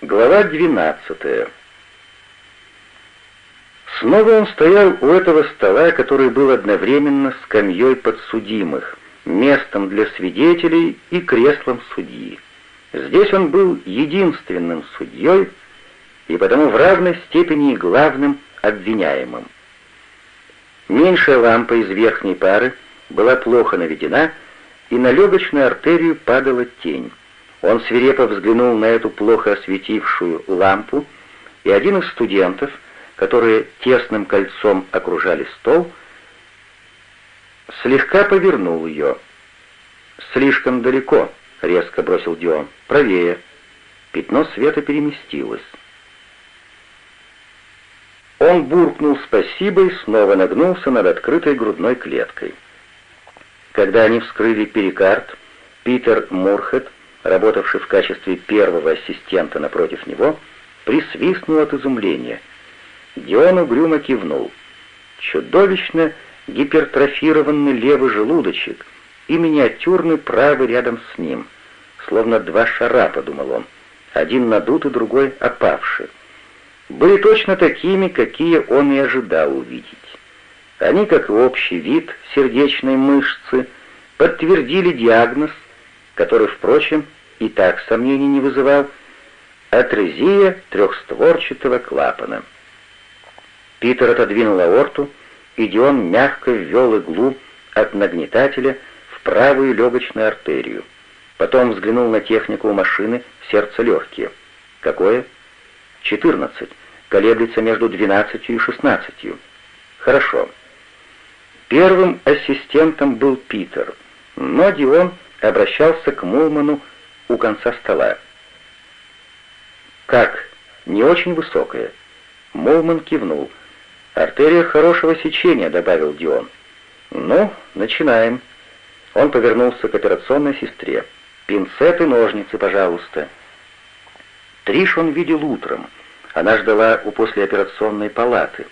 Глава 12 Снова он стоял у этого стола, который был одновременно скамьей подсудимых, местом для свидетелей и креслом судьи. Здесь он был единственным судьей и потому в равной степени и главным обвиняемым. Меньшая лампа из верхней пары была плохо наведена, и на легочную артерию падала тень. Он свирепо взглянул на эту плохо осветившую лампу, и один из студентов, которые тесным кольцом окружали стол, слегка повернул ее. «Слишком далеко», — резко бросил Дион. «Правее». Пятно света переместилось. Он буркнул спасибо и снова нагнулся над открытой грудной клеткой. Когда они вскрыли перикард, Питер Мурхет работавший в качестве первого ассистента напротив него, присвистнул от изумления. Дион угрюмо кивнул. Чудовищно гипертрофированный левый желудочек и миниатюрный правый рядом с ним. Словно два шара, подумал он, один надутый, другой опавший. Были точно такими, какие он и ожидал увидеть. Они, как и общий вид сердечной мышцы, подтвердили диагноз – который, впрочем, и так сомнений не вызывал, атрезия трехстворчатого клапана. Питер отодвинул аорту, и Дион мягко ввел иглу от нагнетателя в правую легочную артерию. Потом взглянул на технику у машины сердце-легкие. Какое? 14. Колеблется между 12 и 16. Хорошо. Первым ассистентом был Питер, но Дион обращался к Мулману у конца стола. «Как? Не очень высокая?» Мулман кивнул. «Артерия хорошего сечения», — добавил Дион. «Ну, начинаем». Он повернулся к операционной сестре. «Пинцет и ножницы, пожалуйста». Триш он видел утром. Она ждала у послеоперационной палаты.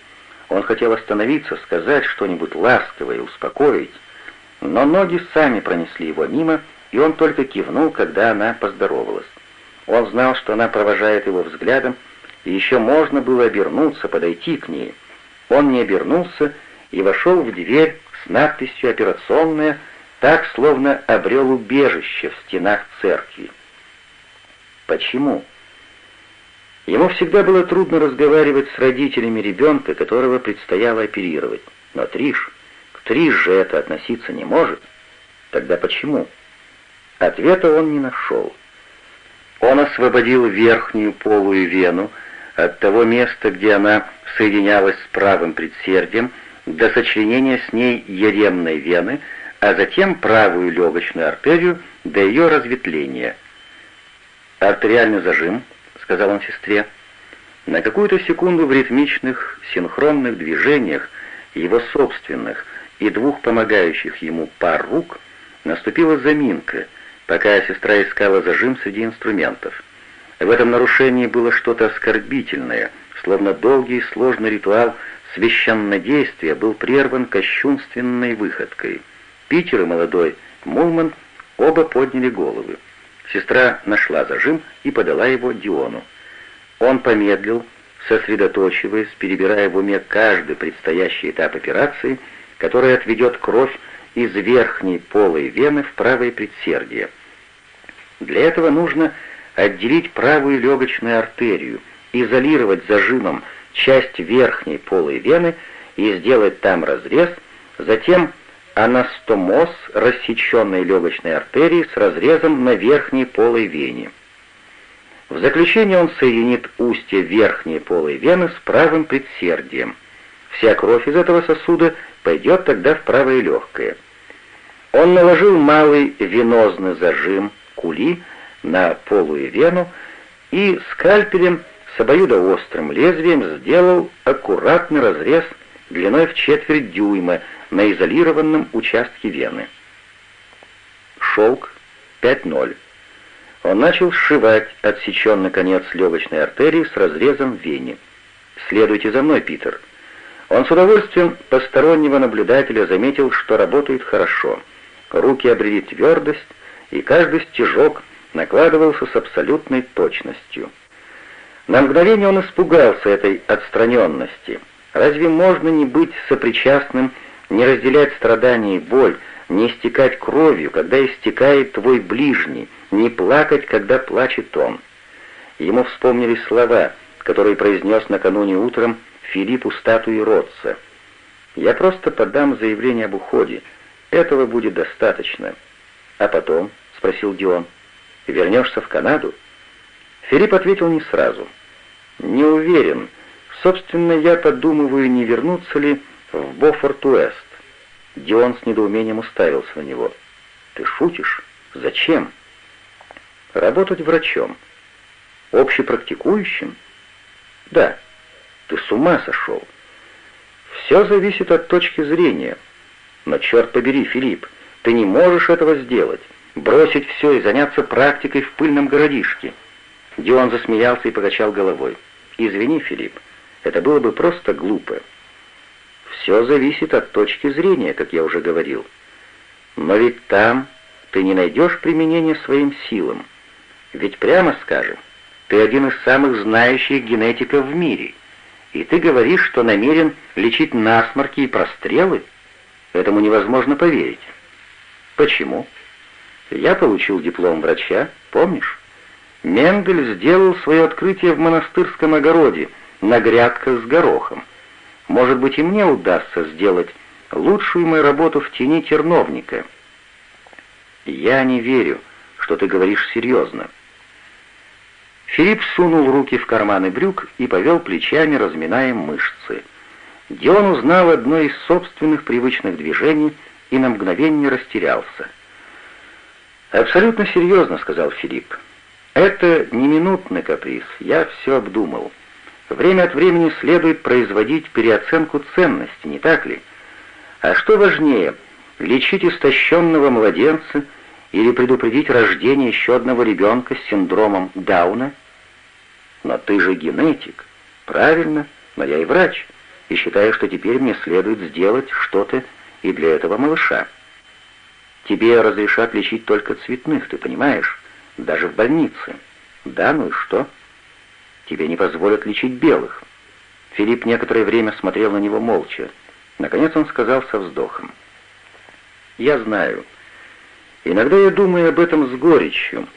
Он хотел остановиться, сказать что-нибудь ласковое, успокоить, но ноги сами пронесли его мимо, и он только кивнул, когда она поздоровалась. Он знал, что она провожает его взглядом, и еще можно было обернуться, подойти к ней. Он не обернулся и вошел в дверь с надписью «Операционная», так, словно обрел убежище в стенах церкви. Почему? Ему всегда было трудно разговаривать с родителями ребенка, которого предстояло оперировать. Но Триш Три же это относиться не может. Тогда почему? Ответа он не нашел. Он освободил верхнюю полую вену от того места, где она соединялась с правым предсердием, до сочленения с ней еремной вены, а затем правую легочную артерию до ее разветвления. «Артериальный зажим», — сказал он сестре. На какую-то секунду в ритмичных, синхронных движениях, его собственных, и двух помогающих ему пар рук, наступила заминка, пока сестра искала зажим среди инструментов. В этом нарушении было что-то оскорбительное, словно долгий и сложный ритуал священнодействия был прерван кощунственной выходкой. Питер и молодой Мулман оба подняли головы. Сестра нашла зажим и подала его Диону. Он помедлил, сосредоточиваясь, перебирая в уме каждый предстоящий этап операции — которая отведет кровь из верхней полой вены в правое предсердие. Для этого нужно отделить правую легочную артерию, изолировать зажимом часть верхней полой вены и сделать там разрез, затем анастомоз рассеченной легочной артерии с разрезом на верхней полой вене. В заключение он соединит устье верхней полой вены с правым предсердием. Вся кровь из этого сосуда пойдет тогда в правое легкое. Он наложил малый венозный зажим кули на полую вену и скальпелем с обоюдоострым лезвием сделал аккуратный разрез длиной в четверть дюйма на изолированном участке вены. Шелк 5.0. Он начал сшивать отсеченный конец легочной артерии с разрезом в вене. «Следуйте за мной, Питер». Он с удовольствием постороннего наблюдателя заметил, что работает хорошо. Руки обрели твердость, и каждый стежок накладывался с абсолютной точностью. На мгновение он испугался этой отстраненности. Разве можно не быть сопричастным, не разделять страдания и боль, не истекать кровью, когда истекает твой ближний, не плакать, когда плачет он? Ему вспомнились слова, которые произнес накануне утром Филипп у статуи Ротца. «Я просто подам заявление об уходе. Этого будет достаточно». «А потом?» — спросил Дион. «Вернешься в Канаду?» Филипп ответил не сразу. «Не уверен. Собственно, я подумываю, не вернуться ли в Бофорт-Уэст». Дион с недоумением уставился на него. «Ты шутишь? Зачем?» «Работать врачом». «Общепрактикующим?» «Да». «Ты с ума сошел?» «Все зависит от точки зрения». «Но черт побери, Филипп, ты не можешь этого сделать, бросить все и заняться практикой в пыльном городишке». Дион засмеялся и покачал головой. «Извини, Филипп, это было бы просто глупо. Все зависит от точки зрения, как я уже говорил. Но ведь там ты не найдешь применения своим силам. Ведь прямо скажем, ты один из самых знающих генетиков в мире, и ты говоришь, что намерен лечить насморки и прострелы? Этому невозможно поверить. Почему? Я получил диплом врача, помнишь? Мендель сделал свое открытие в монастырском огороде на грядках с горохом. Может быть, и мне удастся сделать лучшую мою работу в тени терновника. Я не верю, что ты говоришь серьезно. Филипп сунул руки в карманы брюк и повел плечами, разминая мышцы. Дион узнал одно из собственных привычных движений и на мгновение растерялся. «Абсолютно серьезно», — сказал Филипп. Это не минутный каприз, я все обдумал. Время от времени следует производить переоценку ценности, не так ли? А что важнее, лечить истощенного младенца или предупредить рождение еще одного ребенка с синдромом Дауна? Но ты же генетик. Правильно, но я и врач, и считаю, что теперь мне следует сделать что-то и для этого малыша. Тебе разрешат лечить только цветных, ты понимаешь? Даже в больнице. Да, ну и что? Тебе не позволят лечить белых. Филипп некоторое время смотрел на него молча. Наконец он сказал со вздохом. «Я знаю. Иногда я думаю об этом с горечью,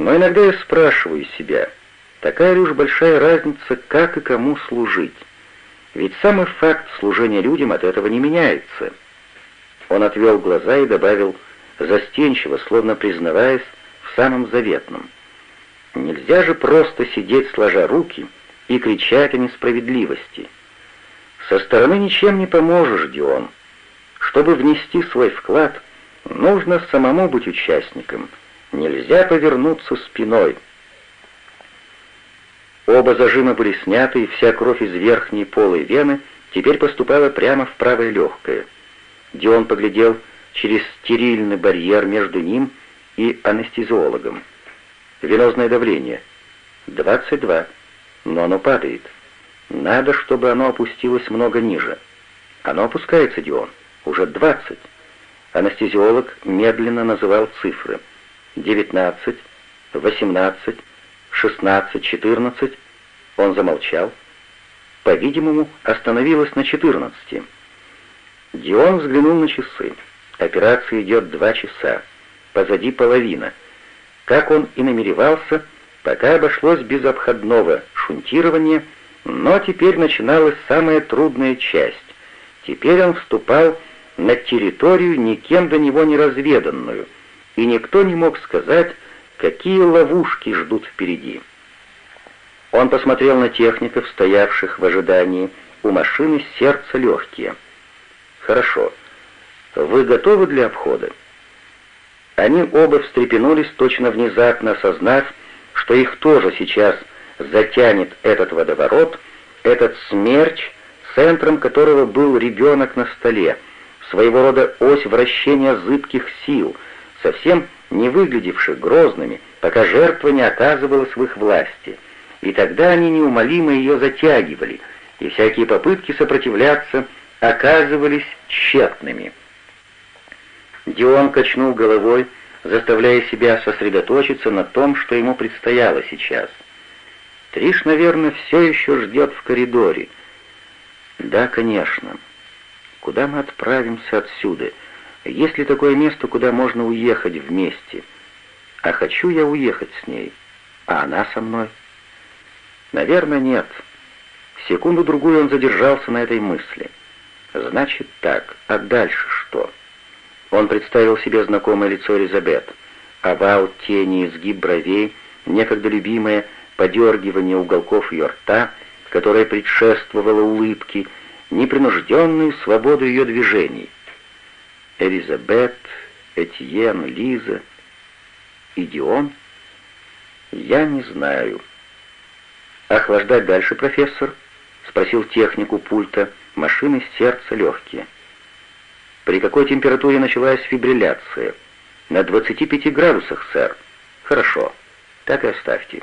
но иногда я спрашиваю себя, такая ли уж большая разница, как и кому служить. Ведь самый факт служения людям от этого не меняется». Он отвел глаза и добавил, застенчиво, словно признаваясь, самым заветным. Нельзя же просто сидеть сложа руки и кричать о несправедливости. Со стороны ничем не поможешь, Дион. Чтобы внести свой вклад, нужно самому быть участником. Нельзя повернуться спиной. Оба зажима были сняты, и вся кровь из верхней полой вены теперь поступала прямо в правое легкое. Дион поглядел через стерильный барьер между ним и анестезиологом. Венозное давление 22, но оно падает. Надо, чтобы оно опустилось много ниже. Оно опускается, Дион, уже 20. Анестезиолог медленно называл цифры. 19, 18, 16, 14. Он замолчал. По-видимому, остановилась на 14. Дион взглянул на часы. Операция идет два часа позади половина. Как он и намеревался, пока обошлось без обходного шунтирования, но теперь начиналась самая трудная часть. Теперь он вступал на территорию, никем до него не разведанную, и никто не мог сказать, какие ловушки ждут впереди. Он посмотрел на техников, стоявших в ожидании, у машины сердце легкие. «Хорошо. Вы готовы для обхода?» Они оба встрепенулись, точно внезапно осознав, что их тоже сейчас затянет этот водоворот, этот смерч, центром которого был ребенок на столе, своего рода ось вращения зыбких сил, совсем не выглядевших грозными, пока жертва не оказывалась в их власти. И тогда они неумолимо ее затягивали, и всякие попытки сопротивляться оказывались тщетными. Дион качнул головой, заставляя себя сосредоточиться на том, что ему предстояло сейчас. Триш, наверное, все еще ждет в коридоре. Да, конечно. Куда мы отправимся отсюда? Есть ли такое место, куда можно уехать вместе? А хочу я уехать с ней. А она со мной? Наверное, нет. Секунду-другую он задержался на этой мысли. Значит так, а дальше что? Он представил себе знакомое лицо Элизабет. Овал, тени, изгиб бровей, некогда любимое подергивание уголков ее рта, которое предшествовало улыбке, непринужденную свободу ее движений. Элизабет, Этьен, Лиза и? Я не знаю. «Охлаждать дальше, профессор?» — спросил технику пульта. «Машины сердца легкие». «При какой температуре началась фибрилляция?» «На 25 градусах, сэр». «Хорошо. Так и оставьте».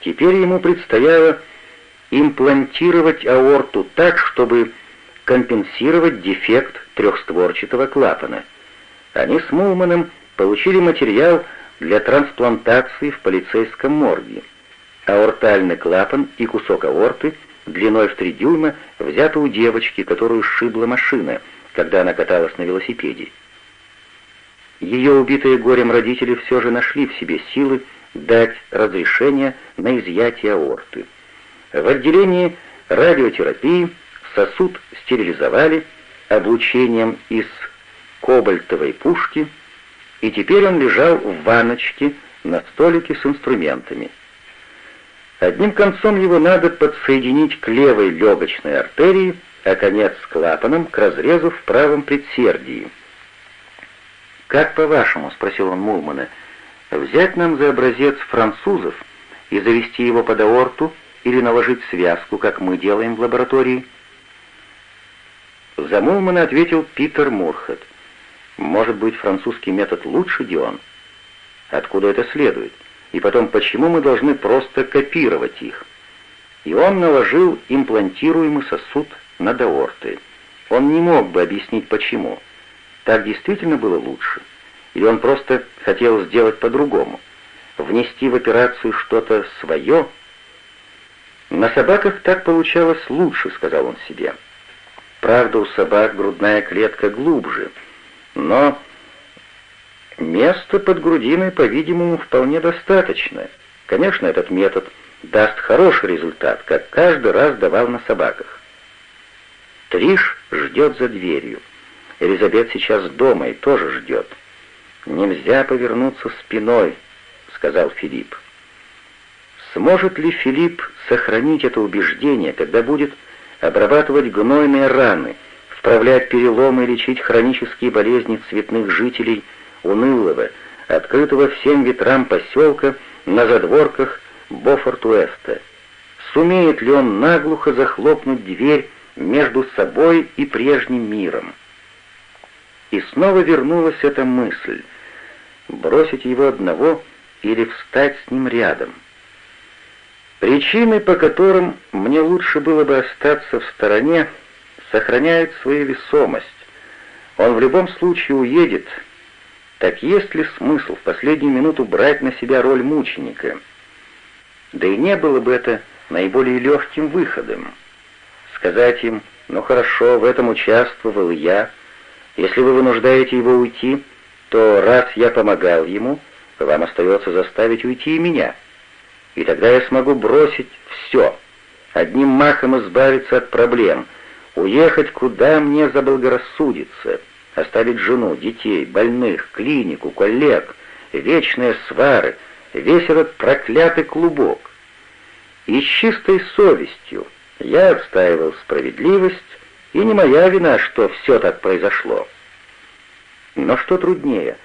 Теперь ему предстояло имплантировать аорту так, чтобы компенсировать дефект трехстворчатого клапана. Они с Мулманом получили материал для трансплантации в полицейском морге. Аортальный клапан и кусок аорты длиной в 3 дюйма взяты у девочки, которую сшибла машина, когда она каталась на велосипеде. Ее убитые горем родители все же нашли в себе силы дать разрешение на изъятие аорты. В отделении радиотерапии сосуд стерилизовали облучением из кобальтовой пушки, и теперь он лежал в ванночке на столике с инструментами. Одним концом его надо подсоединить к левой легочной артерии, а конец с клапаном к разрезу в правом предсердии. «Как по-вашему?» — спросил он Мулмана. «Взять нам за образец французов и завести его под аорту или наложить связку, как мы делаем в лаборатории?» За Мулмана ответил Питер Мурхат. «Может быть, французский метод лучше, Дион?» «Откуда это следует?» И потом, почему мы должны просто копировать их? И он наложил имплантируемый сосуд на аорты. Он не мог бы объяснить, почему. Так действительно было лучше? Или он просто хотел сделать по-другому? Внести в операцию что-то свое? На собаках так получалось лучше, сказал он себе. Правда, у собак грудная клетка глубже, но Места под грудиной, по-видимому, вполне достаточно. Конечно, этот метод даст хороший результат, как каждый раз давал на собаках. Триш ждет за дверью. Элизабет сейчас дома и тоже ждет. «Нельзя повернуться спиной», — сказал Филипп. Сможет ли Филипп сохранить это убеждение, когда будет обрабатывать гнойные раны, вправлять переломы и лечить хронические болезни цветных жителей – унылого, открытого всем ветрам поселка на задворках Бофорт-Уэста. Сумеет ли он наглухо захлопнуть дверь между собой и прежним миром? И снова вернулась эта мысль — бросить его одного или встать с ним рядом. Причины, по которым мне лучше было бы остаться в стороне, сохраняют свою весомость. Он в любом случае уедет, так есть ли смысл в последнюю минуту брать на себя роль мученика? Да и не было бы это наиболее легким выходом. Сказать им, ну хорошо, в этом участвовал я, если вы вынуждаете его уйти, то раз я помогал ему, вам остается заставить уйти и меня. И тогда я смогу бросить все, одним махом избавиться от проблем, уехать куда мне заблагорассудится — оставить жену, детей, больных, клинику, коллег, вечные свары, весь этот проклятый клубок. И с чистой совестью я отстаивал справедливость, и не моя вина, что все так произошло. Но что труднее,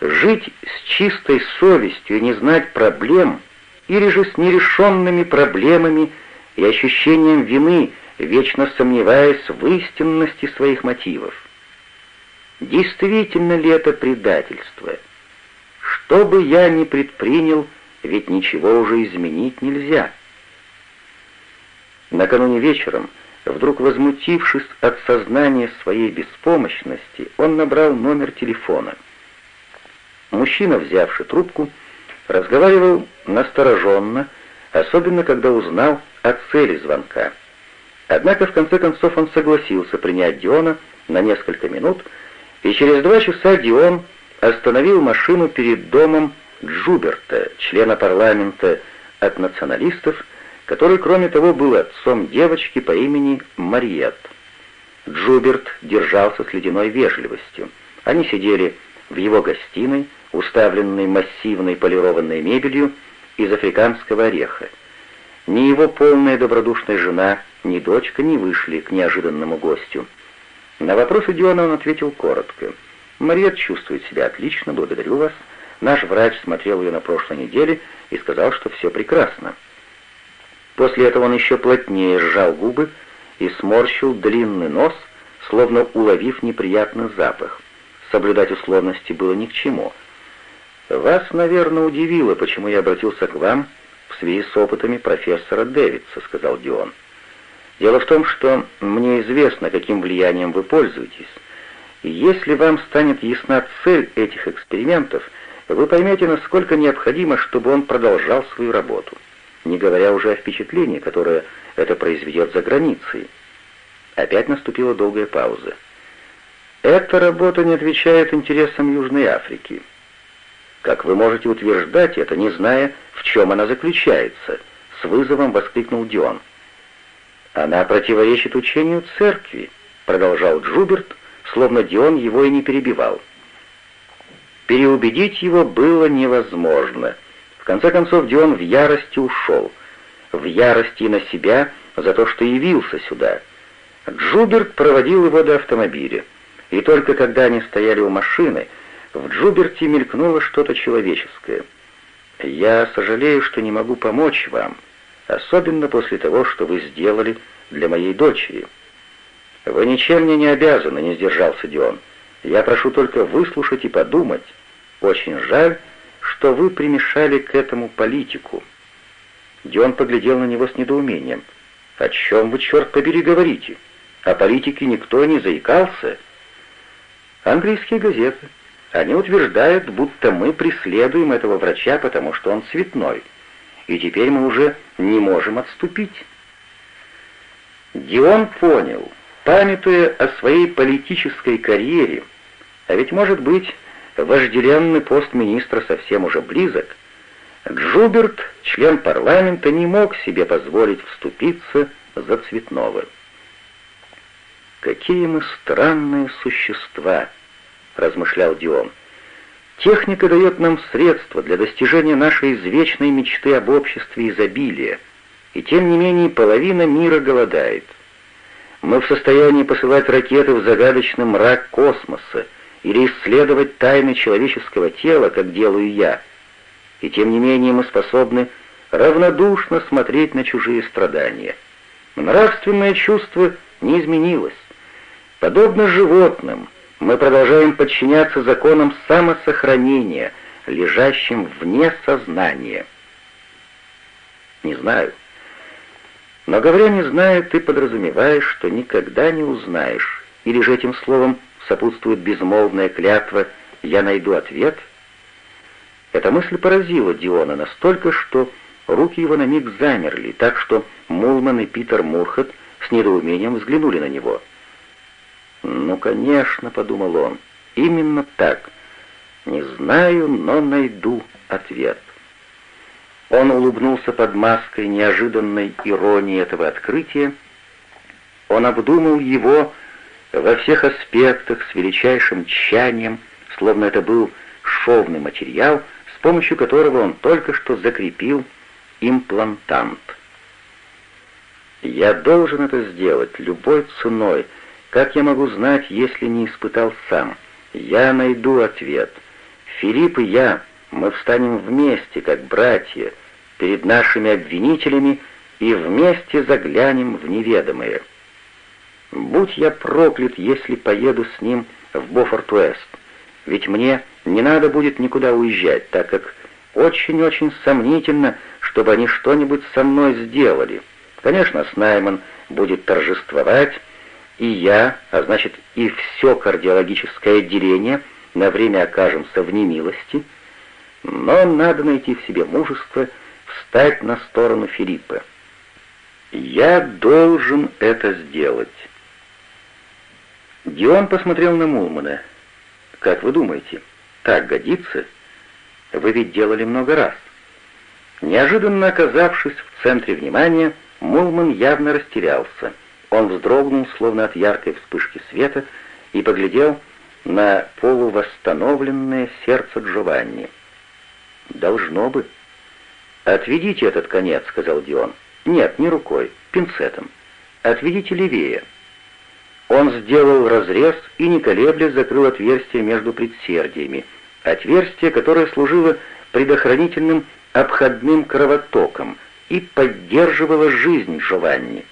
жить с чистой совестью и не знать проблем, или же с нерешенными проблемами и ощущением вины, вечно сомневаясь в истинности своих мотивов. Действительно ли это предательство? Что бы я ни предпринял, ведь ничего уже изменить нельзя. Накануне вечером, вдруг возмутившись от сознания своей беспомощности, он набрал номер телефона. Мужчина, взявший трубку, разговаривал настороженно, особенно когда узнал о цели звонка. Однако в конце концов он согласился принять Диона на несколько минут, и через два часа Дион остановил машину перед домом Джуберта, члена парламента от националистов, который, кроме того, был отцом девочки по имени Мариет. Джуберт держался с ледяной вежливостью. Они сидели в его гостиной, уставленной массивной полированной мебелью из африканского ореха. Ни его полная добродушная жена, ни дочка не вышли к неожиданному гостю. На вопросы Диона он ответил коротко. «Мариет чувствует себя отлично, благодарю вас. Наш врач смотрел ее на прошлой неделе и сказал, что все прекрасно». После этого он еще плотнее сжал губы и сморщил длинный нос, словно уловив неприятный запах. Соблюдать условности было ни к чему. «Вас, наверное, удивило, почему я обратился к вам в связи с опытами профессора Дэвидса», — сказал Дион. «Дело в том, что мне известно, каким влиянием вы пользуетесь. И если вам станет ясна цель этих экспериментов, вы поймете, насколько необходимо, чтобы он продолжал свою работу» не говоря уже о впечатлении, которое это произведет за границей. Опять наступила долгая пауза. Эта работа не отвечает интересам Южной Африки. Как вы можете утверждать это, не зная, в чем она заключается? С вызовом воскликнул Дион. Она противоречит учению церкви, продолжал Джуберт, словно Дион его и не перебивал. Переубедить его было невозможно — в конце концов, Дион в ярости ушел. В ярости на себя за то, что явился сюда. Джуберт проводил его до автомобиля. И только когда они стояли у машины, в Джуберте мелькнуло что-то человеческое. «Я сожалею, что не могу помочь вам, особенно после того, что вы сделали для моей дочери». «Вы ничем мне не обязаны», — не сдержался Дион. «Я прошу только выслушать и подумать. Очень жаль, что вы примешали к этому политику». Дион поглядел на него с недоумением. «О чем вы, черт побери, говорите? О политике никто не заикался?» «Английские газеты. Они утверждают, будто мы преследуем этого врача, потому что он цветной, и теперь мы уже не можем отступить». Дион понял, памятуя о своей политической карьере, а ведь, может быть, вожделенный пост министра совсем уже близок, Джуберт, член парламента, не мог себе позволить вступиться за Цветного. «Какие мы странные существа!» — размышлял Дион. «Техника дает нам средства для достижения нашей извечной мечты об обществе изобилия, и тем не менее половина мира голодает. Мы в состоянии посылать ракеты в загадочный мрак космоса, или исследовать тайны человеческого тела, как делаю я. И тем не менее мы способны равнодушно смотреть на чужие страдания. Нравственное чувство не изменилось. Подобно животным, мы продолжаем подчиняться законам самосохранения, лежащим вне сознания. Не знаю. Но говоря «не знаю», ты подразумеваешь, что никогда не узнаешь, или же этим словом сопутствует безмолвная клятва «я найду ответ», эта мысль поразила Диона настолько, что руки его на миг замерли, так что Мулман и Питер Мурхат с недоумением взглянули на него. «Ну, конечно», — подумал он, — «именно так. Не знаю, но найду ответ». Он улыбнулся под маской неожиданной иронии этого открытия. Он обдумал его во всех аспектах с величайшим тщанием, словно это был шовный материал, с помощью которого он только что закрепил имплантант. «Я должен это сделать любой ценой. Как я могу знать, если не испытал сам? Я найду ответ. Филипп и я, мы встанем вместе, как братья, перед нашими обвинителями и вместе заглянем в неведомое». Будь я проклят, если поеду с ним в Бофорт-Уэст, ведь мне не надо будет никуда уезжать, так как очень-очень сомнительно, чтобы они что-нибудь со мной сделали. Конечно, Снайман будет торжествовать, и я, а значит и все кардиологическое отделение, на время окажемся в немилости, но надо найти в себе мужество встать на сторону Филиппа. «Я должен это сделать». Дион посмотрел на Мулмана. «Как вы думаете, так годится? Вы ведь делали много раз». Неожиданно оказавшись в центре внимания, Мулман явно растерялся. Он вздрогнул, словно от яркой вспышки света, и поглядел на полувосстановленное сердце Джованни. «Должно бы». «Отведите этот конец», — сказал Дион. «Нет, не рукой, пинцетом. Отведите левее». Он сделал разрез и, не колеблясь, закрыл отверстие между предсердиями, отверстие, которое служило предохранительным обходным кровотоком и поддерживало жизнь Джованни.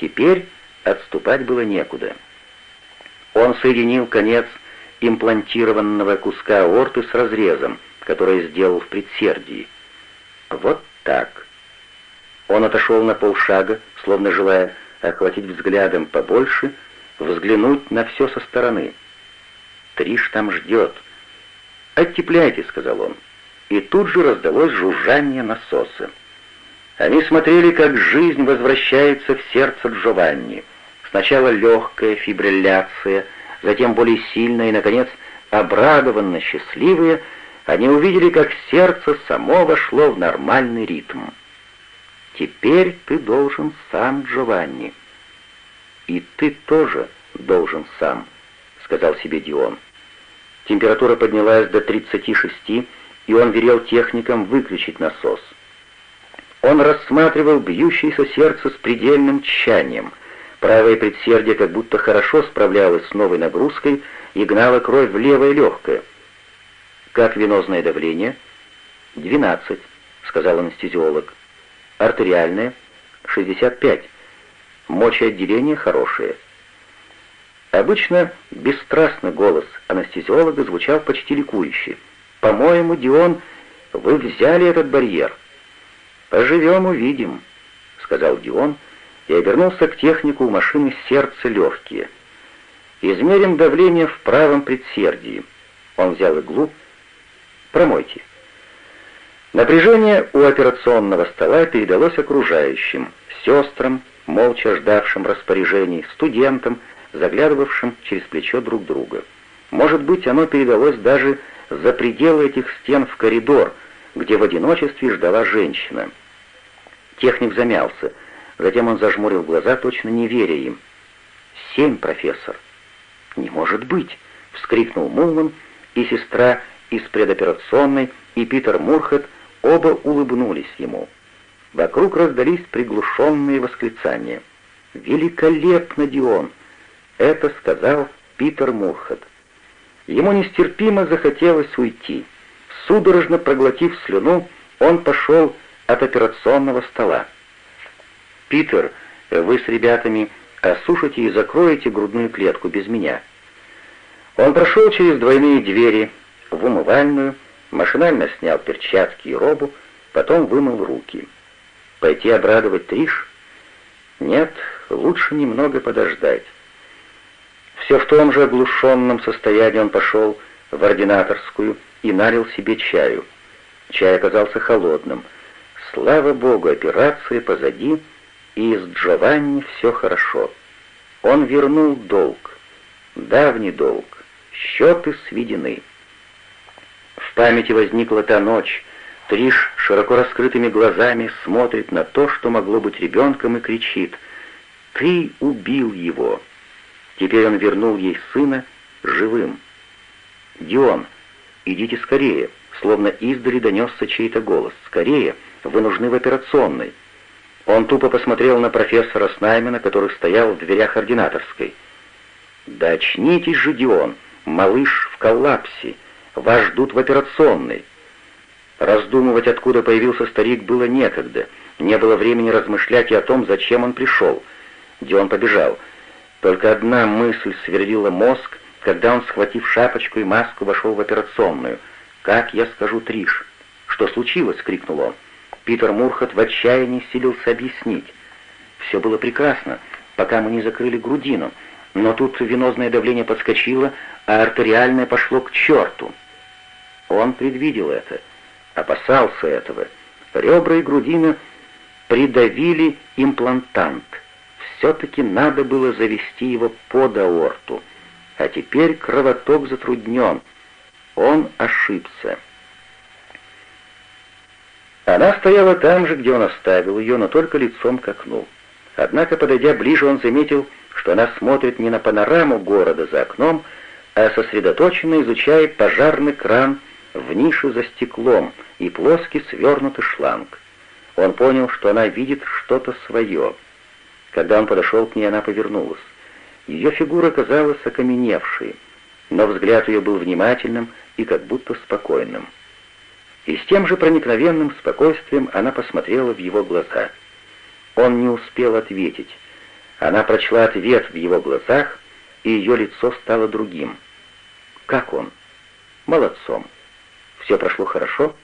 Теперь отступать было некуда. Он соединил конец имплантированного куска аорты с разрезом, который сделал в предсердии. Вот так. Он отошел на полшага, словно желая охватить взглядом побольше, взглянуть на все со стороны. Триш там ждет. «Оттепляйте», — сказал он. И тут же раздалось жужжание насоса. Они смотрели, как жизнь возвращается в сердце Джованни. Сначала легкая фибрилляция, затем более сильная и, наконец, обрадованно счастливые, они увидели, как сердце само вошло в нормальный ритм. «Теперь ты должен сам, Джованни». «И ты тоже должен сам», — сказал себе Дион. Температура поднялась до 36, и он велел техникам выключить насос. Он рассматривал бьющееся сердце с предельным тщанием. Правое предсердие как будто хорошо справлялось с новой нагрузкой и гнало кровь в левое легкое. «Как венозное давление?» «12», — сказал анестезиолог. «Артериальное?» «65». «Мочеотделение хорошее». Обычно бесстрастный голос анестезиолога звучал почти ликующе. «По-моему, Дион, вы взяли этот барьер». «Поживем, увидим», — сказал Дион и обернулся к технику у машины сердце легкие. «Измерим давление в правом предсердии». Он взял иглу. «Промойте». Напряжение у операционного стола передалось окружающим, сестрам, молча ждавшим распоряжений, студентам, заглядывавшим через плечо друг друга. Может быть, оно передалось даже за пределы этих стен в коридор, где в одиночестве ждала женщина. Техник замялся. Затем он зажмурил глаза, точно не веря им. «Семь, профессор!» «Не может быть!» — вскрикнул Мулман, и сестра из предоперационной, и Питер Мурхет оба улыбнулись ему. Вокруг раздались приглушенные восклицания. «Великолепно, Дион!» — это сказал Питер Мурхет. Ему нестерпимо захотелось уйти. Судорожно проглотив слюну, он пошел от операционного стола. «Питер, вы с ребятами осушите и закроете грудную клетку без меня». Он прошел через двойные двери в умывальную, машинально снял перчатки и робу, потом вымыл руки. Пойти обрадовать Триш? Нет, лучше немного подождать. Все в том же оглушенном состоянии он пошел в ординаторскую и налил себе чаю. Чай оказался холодным — Слава Богу, операция позади, и с Джованни все хорошо. Он вернул долг, давний долг, счеты сведены. В памяти возникла та ночь. Триш широко раскрытыми глазами смотрит на то, что могло быть ребенком, и кричит «Ты убил его!» Теперь он вернул ей сына живым. «Дион, идите скорее!» Словно издали донесся чей-то голос. «Скорее! Вы нужны в операционной». Он тупо посмотрел на профессора Снаймена, который стоял в дверях ординаторской. «Да очнитесь же, Дион! Малыш в коллапсе! Вас ждут в операционной!» Раздумывать, откуда появился старик, было некогда. Не было времени размышлять и о том, зачем он пришел. Дион побежал. Только одна мысль сверлила мозг, когда он, схватив шапочку и маску, вошел в операционную. «Как я скажу Триш?» «Что случилось?» — крикнул он. Питер Мурхат в отчаянии силился объяснить. Все было прекрасно, пока мы не закрыли грудину, но тут венозное давление подскочило, а артериальное пошло к черту. Он предвидел это, опасался этого. Ребра и грудина придавили имплантант. Все-таки надо было завести его под аорту. А теперь кровоток затруднен. Он ошибся. Она стояла там же, где он оставил ее, но только лицом к окну. Однако, подойдя ближе, он заметил, что она смотрит не на панораму города за окном, а сосредоточенно изучает пожарный кран в нише за стеклом и плоский свернутый шланг. Он понял, что она видит что-то свое. Когда он подошел к ней, она повернулась. Ее фигура казалась окаменевшей, но взгляд ее был внимательным и как будто спокойным. И с тем же проникновенным спокойствием она посмотрела в его глаза. Он не успел ответить. Она прочла ответ в его глазах, и ее лицо стало другим. Как он? Молодцом. Все прошло хорошо?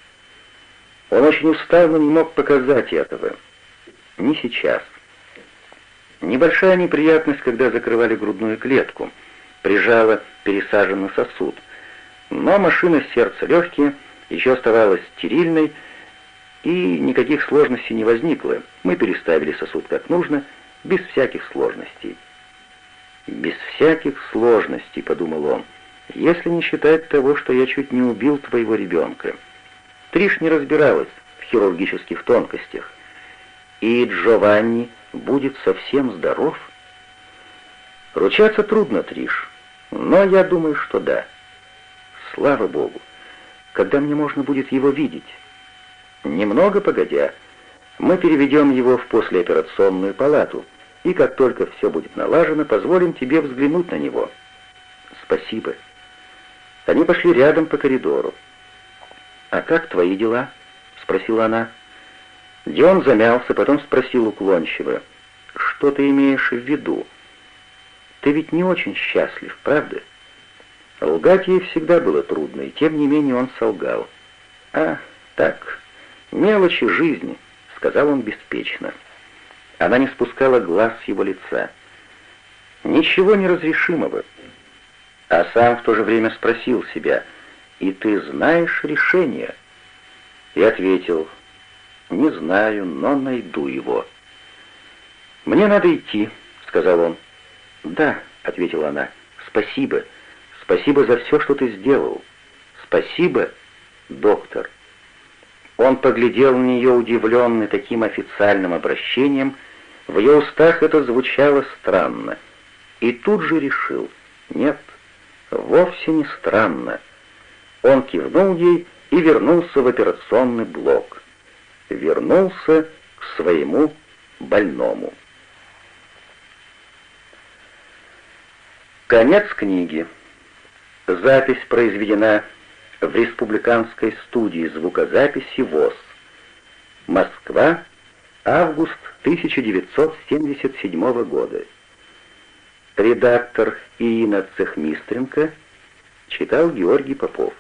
Он очень устал, но не мог показать этого. Не сейчас. Небольшая неприятность, когда закрывали грудную клетку, прижала пересаженный сосуд. Но машина сердца легкие еще оставалась стерильной, и никаких сложностей не возникло. Мы переставили сосуд как нужно, без всяких сложностей. «Без всяких сложностей», — подумал он, — «если не считать того, что я чуть не убил твоего ребенка». Триш не разбиралась в хирургических тонкостях. И Джованни будет совсем здоров? Ручаться трудно, Триш, но я думаю, что да. Слава Богу. Когда мне можно будет его видеть? Немного погодя, мы переведем его в послеоперационную палату, и как только все будет налажено, позволим тебе взглянуть на него. Спасибо. Они пошли рядом по коридору. «А как твои дела?» — спросила она. Дион замялся, потом спросил уклончиво. «Что ты имеешь в виду? Ты ведь не очень счастлив, правда?» Лгать ей всегда было трудно, и тем не менее он солгал. «А, так, мелочи жизни», — сказал он беспечно. Она не спускала глаз с его лица. «Ничего неразрешимого». А сам в то же время спросил себя, «И ты знаешь решение?» И ответил, «Не знаю, но найду его». «Мне надо идти», — сказал он. «Да», — ответила она, — «спасибо». Спасибо за все, что ты сделал. Спасибо, доктор». Он поглядел на нее удивленный таким официальным обращением. В ее устах это звучало странно. И тут же решил, нет, вовсе не странно. Он кивнул ей и вернулся в операционный блок. Вернулся к своему больному. Конец книги. Запись произведена в Республиканской студии звукозаписи ВОЗ. Москва, август 1977 года. Редактор Ирина Цехмистренко читал Георгий Попов.